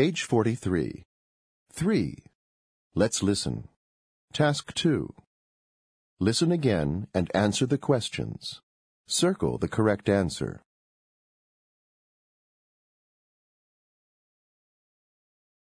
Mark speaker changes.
Speaker 1: Page 43. 3. Let's listen. Task 2. Listen again and answer the questions. Circle the correct answer.